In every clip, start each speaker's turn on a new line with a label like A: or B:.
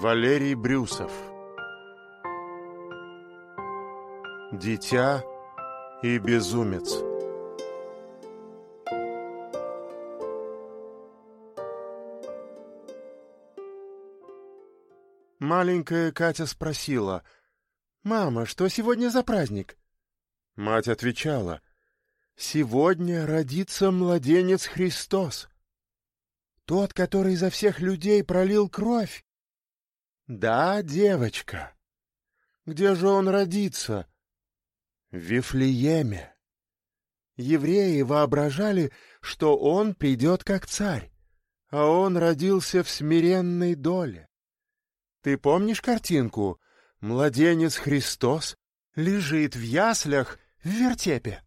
A: Валерий Брюсов Дитя и безумец Маленькая Катя спросила, «Мама, что сегодня за праздник?» Мать отвечала, «Сегодня родится младенец Христос, тот, который за всех людей пролил кровь да, девочка. Где же он родится? В Вифлееме. Евреи воображали, что он придет как царь, а он родился в смиренной доле. Ты помнишь картинку? Младенец Христос лежит в яслях в вертепе,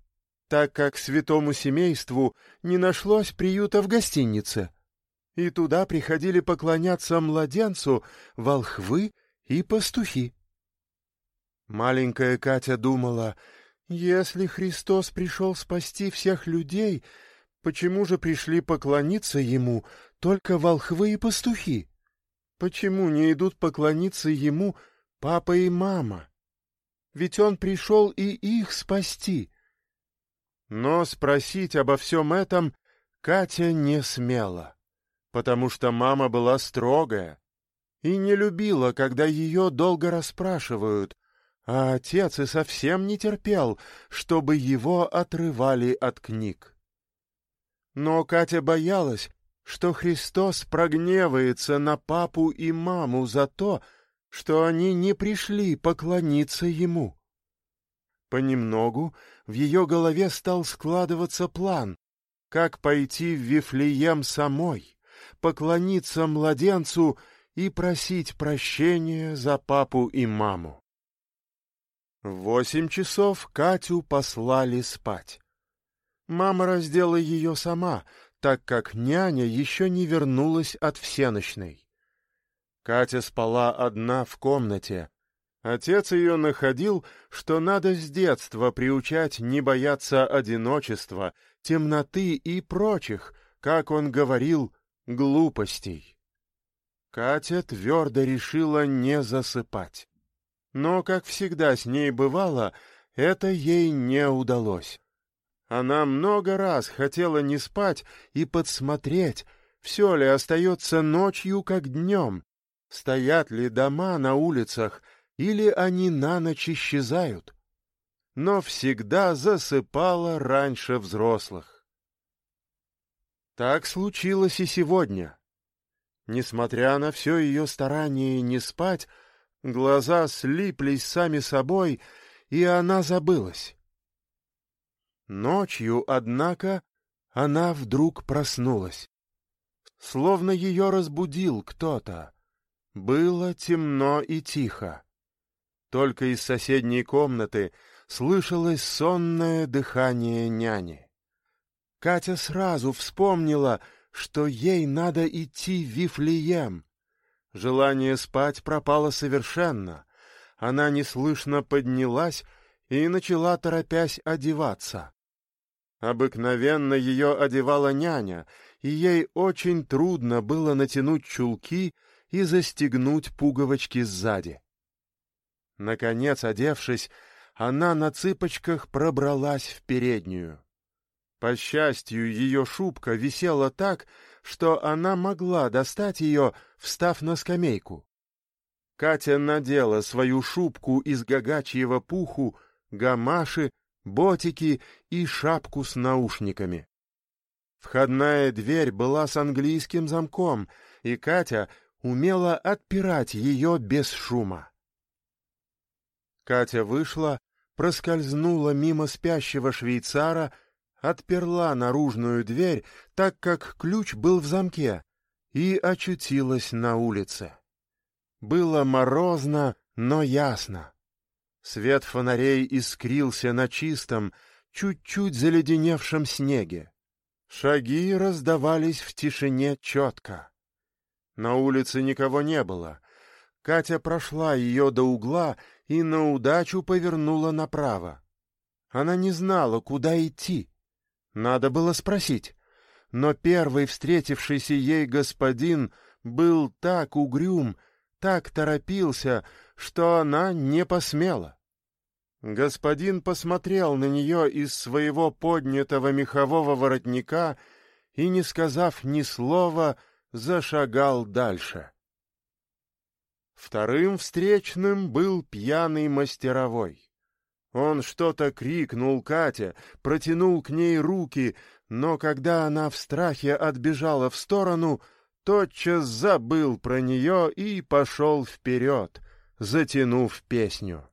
A: так как святому семейству не нашлось приюта в гостинице и туда приходили поклоняться младенцу волхвы и пастухи. Маленькая Катя думала, если Христос пришел спасти всех людей, почему же пришли поклониться Ему только волхвы и пастухи? Почему не идут поклониться Ему папа и мама? Ведь Он пришел и их спасти. Но спросить обо всем этом Катя не смела потому что мама была строгая и не любила, когда ее долго расспрашивают, а отец и совсем не терпел, чтобы его отрывали от книг. Но Катя боялась, что Христос прогневается на папу и маму за то, что они не пришли поклониться Ему. Понемногу в ее голове стал складываться план, как пойти в Вифлеем самой, поклониться младенцу и просить прощения за папу и маму. В восемь часов Катю послали спать. Мама раздела ее сама, так как няня еще не вернулась от всеночной. Катя спала одна в комнате. Отец ее находил, что надо с детства приучать не бояться одиночества, темноты и прочих, как он говорил, глупостей. Катя твердо решила не засыпать. Но, как всегда с ней бывало, это ей не удалось. Она много раз хотела не спать и подсмотреть, все ли остается ночью, как днем, стоят ли дома на улицах, или они на ночь исчезают. Но всегда засыпала раньше взрослых. Так случилось и сегодня. Несмотря на все ее старание не спать, глаза слиплись сами собой, и она забылась. Ночью, однако, она вдруг проснулась. Словно ее разбудил кто-то. Было темно и тихо. Только из соседней комнаты слышалось сонное дыхание няни. Катя сразу вспомнила, что ей надо идти в Вифлеем. Желание спать пропало совершенно. Она неслышно поднялась и начала, торопясь, одеваться. Обыкновенно ее одевала няня, и ей очень трудно было натянуть чулки и застегнуть пуговочки сзади. Наконец, одевшись, она на цыпочках пробралась в переднюю. По счастью, ее шубка висела так, что она могла достать ее, встав на скамейку. Катя надела свою шубку из гагачьего пуху, гамаши, ботики и шапку с наушниками. Входная дверь была с английским замком, и Катя умела отпирать ее без шума. Катя вышла, проскользнула мимо спящего швейцара, отперла наружную дверь, так как ключ был в замке, и очутилась на улице. Было морозно, но ясно. Свет фонарей искрился на чистом, чуть-чуть заледеневшем снеге. Шаги раздавались в тишине четко. На улице никого не было. Катя прошла ее до угла и на удачу повернула направо. Она не знала, куда идти. Надо было спросить. Но первый встретившийся ей господин был так угрюм, так торопился, что она не посмела. Господин посмотрел на нее из своего поднятого мехового воротника и, не сказав ни слова, зашагал дальше. Вторым встречным был пьяный мастеровой. Он что-то крикнул Кате, протянул к ней руки, но когда она в страхе отбежала в сторону, тотчас забыл про нее и пошел вперед, затянув песню.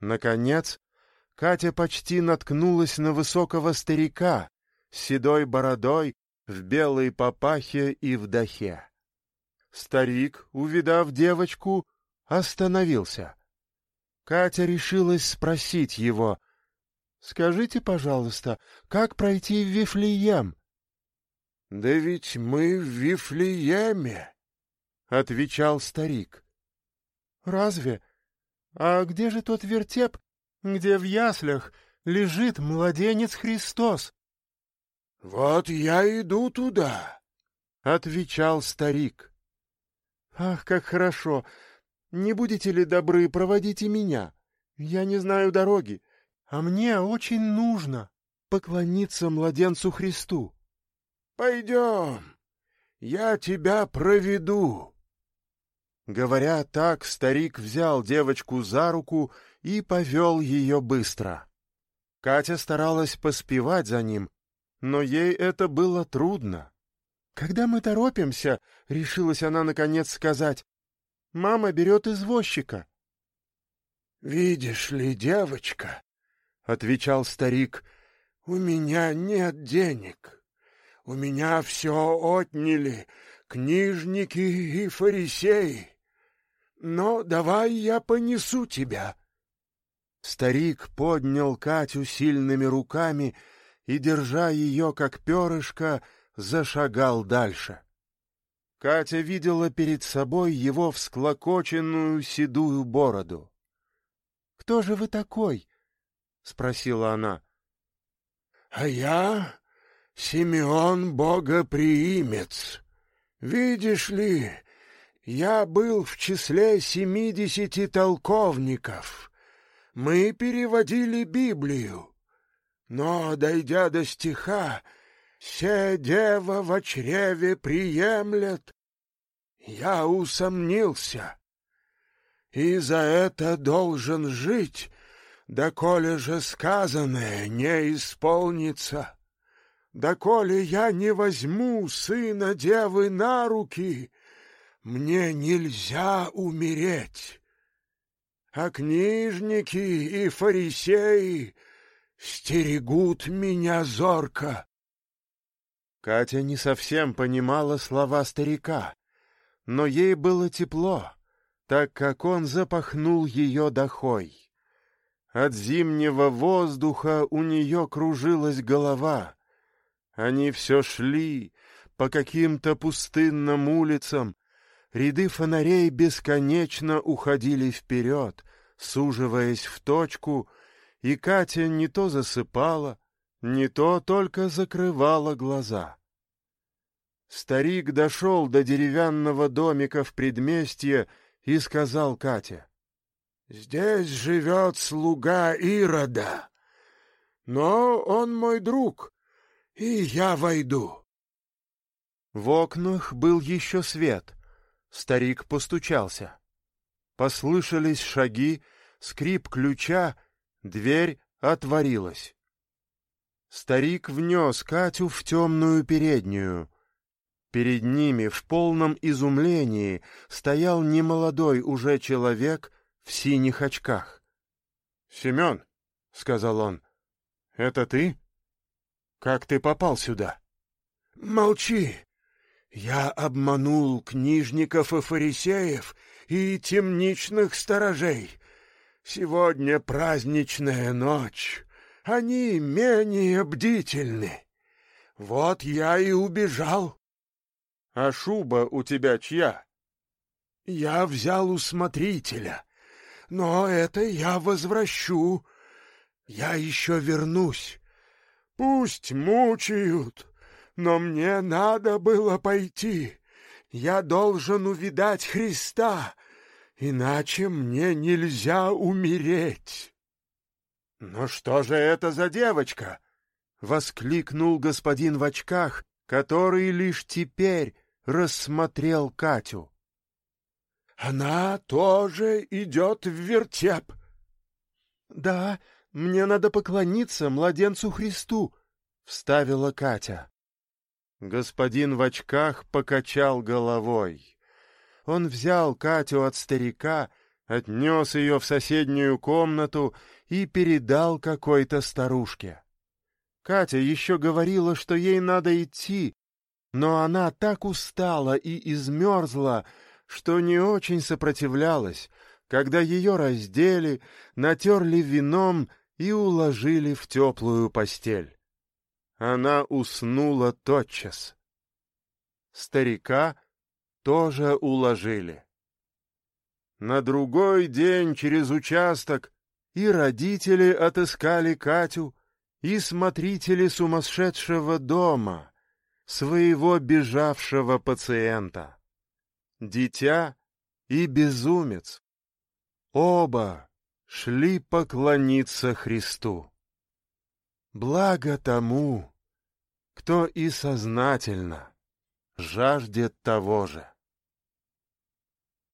A: Наконец, Катя почти наткнулась на высокого старика с седой бородой, в белой папахе и в дахе. Старик, увидав девочку, остановился. Катя решилась спросить его, «Скажите, пожалуйста, как пройти в Вифлеем?»
B: «Да ведь мы в Вифлееме», — отвечал старик.
A: «Разве? А где же тот вертеп, где в яслях лежит младенец Христос?»
B: «Вот я иду туда», — отвечал старик.
A: «Ах, как хорошо! Не будете ли добры, проводите меня? Я не знаю дороги, а мне очень нужно поклониться младенцу Христу».
B: «Пойдем, я тебя проведу».
A: Говоря так, старик взял девочку за руку и повел ее быстро. Катя старалась поспевать за ним, но ей это было трудно. «Когда мы торопимся», — решилась она наконец сказать, — «мама берет извозчика».
B: «Видишь ли, девочка», — отвечал старик, — «у меня нет денег. У меня все отняли книжники и фарисеи. Но давай я понесу тебя».
A: Старик поднял Катю сильными руками и, держа ее как перышко, — зашагал дальше. Катя видела перед собой его всклокоченную седую бороду. — Кто же вы такой? — спросила она.
B: — А я Симеон Богоприимец. Видишь ли, я был в числе семидесяти толковников. Мы переводили Библию. Но, дойдя до стиха, «Се дева в чреве приемлет». Я усомнился, и за это должен жить, доколе же сказанное не исполнится. Доколе я не возьму сына девы на руки, мне нельзя умереть. А книжники и фарисеи стерегут меня зорко.
A: Катя не совсем понимала слова старика, но ей было тепло, так как он запахнул ее дохой. От зимнего воздуха у нее кружилась голова. Они все шли по каким-то пустынным улицам, ряды фонарей бесконечно уходили вперед, суживаясь в точку, и Катя не то засыпала, не то только закрывала глаза. Старик дошел до деревянного домика в предместье и сказал Кате.
B: — Здесь живет слуга Ирода, но он мой друг, и я войду.
A: В окнах был еще свет. Старик постучался. Послышались шаги, скрип ключа, дверь отворилась. Старик внес Катю в темную переднюю. Перед ними в полном изумлении стоял немолодой уже человек в синих очках. — Семен, — сказал он, — это ты? Как ты попал сюда?
B: — Молчи! Я обманул книжников и фарисеев и темничных сторожей. Сегодня праздничная ночь. Они менее бдительны. Вот я и убежал.
A: — А шуба у тебя чья?
B: — Я взял у смотрителя, но это я возвращу. Я еще вернусь. Пусть мучают, но мне надо было пойти. Я должен увидать Христа, иначе мне нельзя умереть.
A: — Но что же это за девочка? — воскликнул господин в очках, который лишь теперь рассмотрел Катю.
B: — Она тоже идет в вертеп.
A: — Да, мне надо поклониться младенцу Христу, — вставила Катя. Господин в очках покачал головой. Он взял Катю от старика, отнес ее в соседнюю комнату и передал какой-то старушке. Катя еще говорила, что ей надо идти, но она так устала и измерзла, что не очень сопротивлялась, когда ее раздели, натерли вином и уложили в теплую постель. Она уснула тотчас. Старика тоже уложили. На другой день через участок и родители отыскали Катю, и смотрители сумасшедшего дома, своего бежавшего пациента. Дитя и безумец. Оба шли поклониться Христу. Благо тому, кто и сознательно жаждет того же.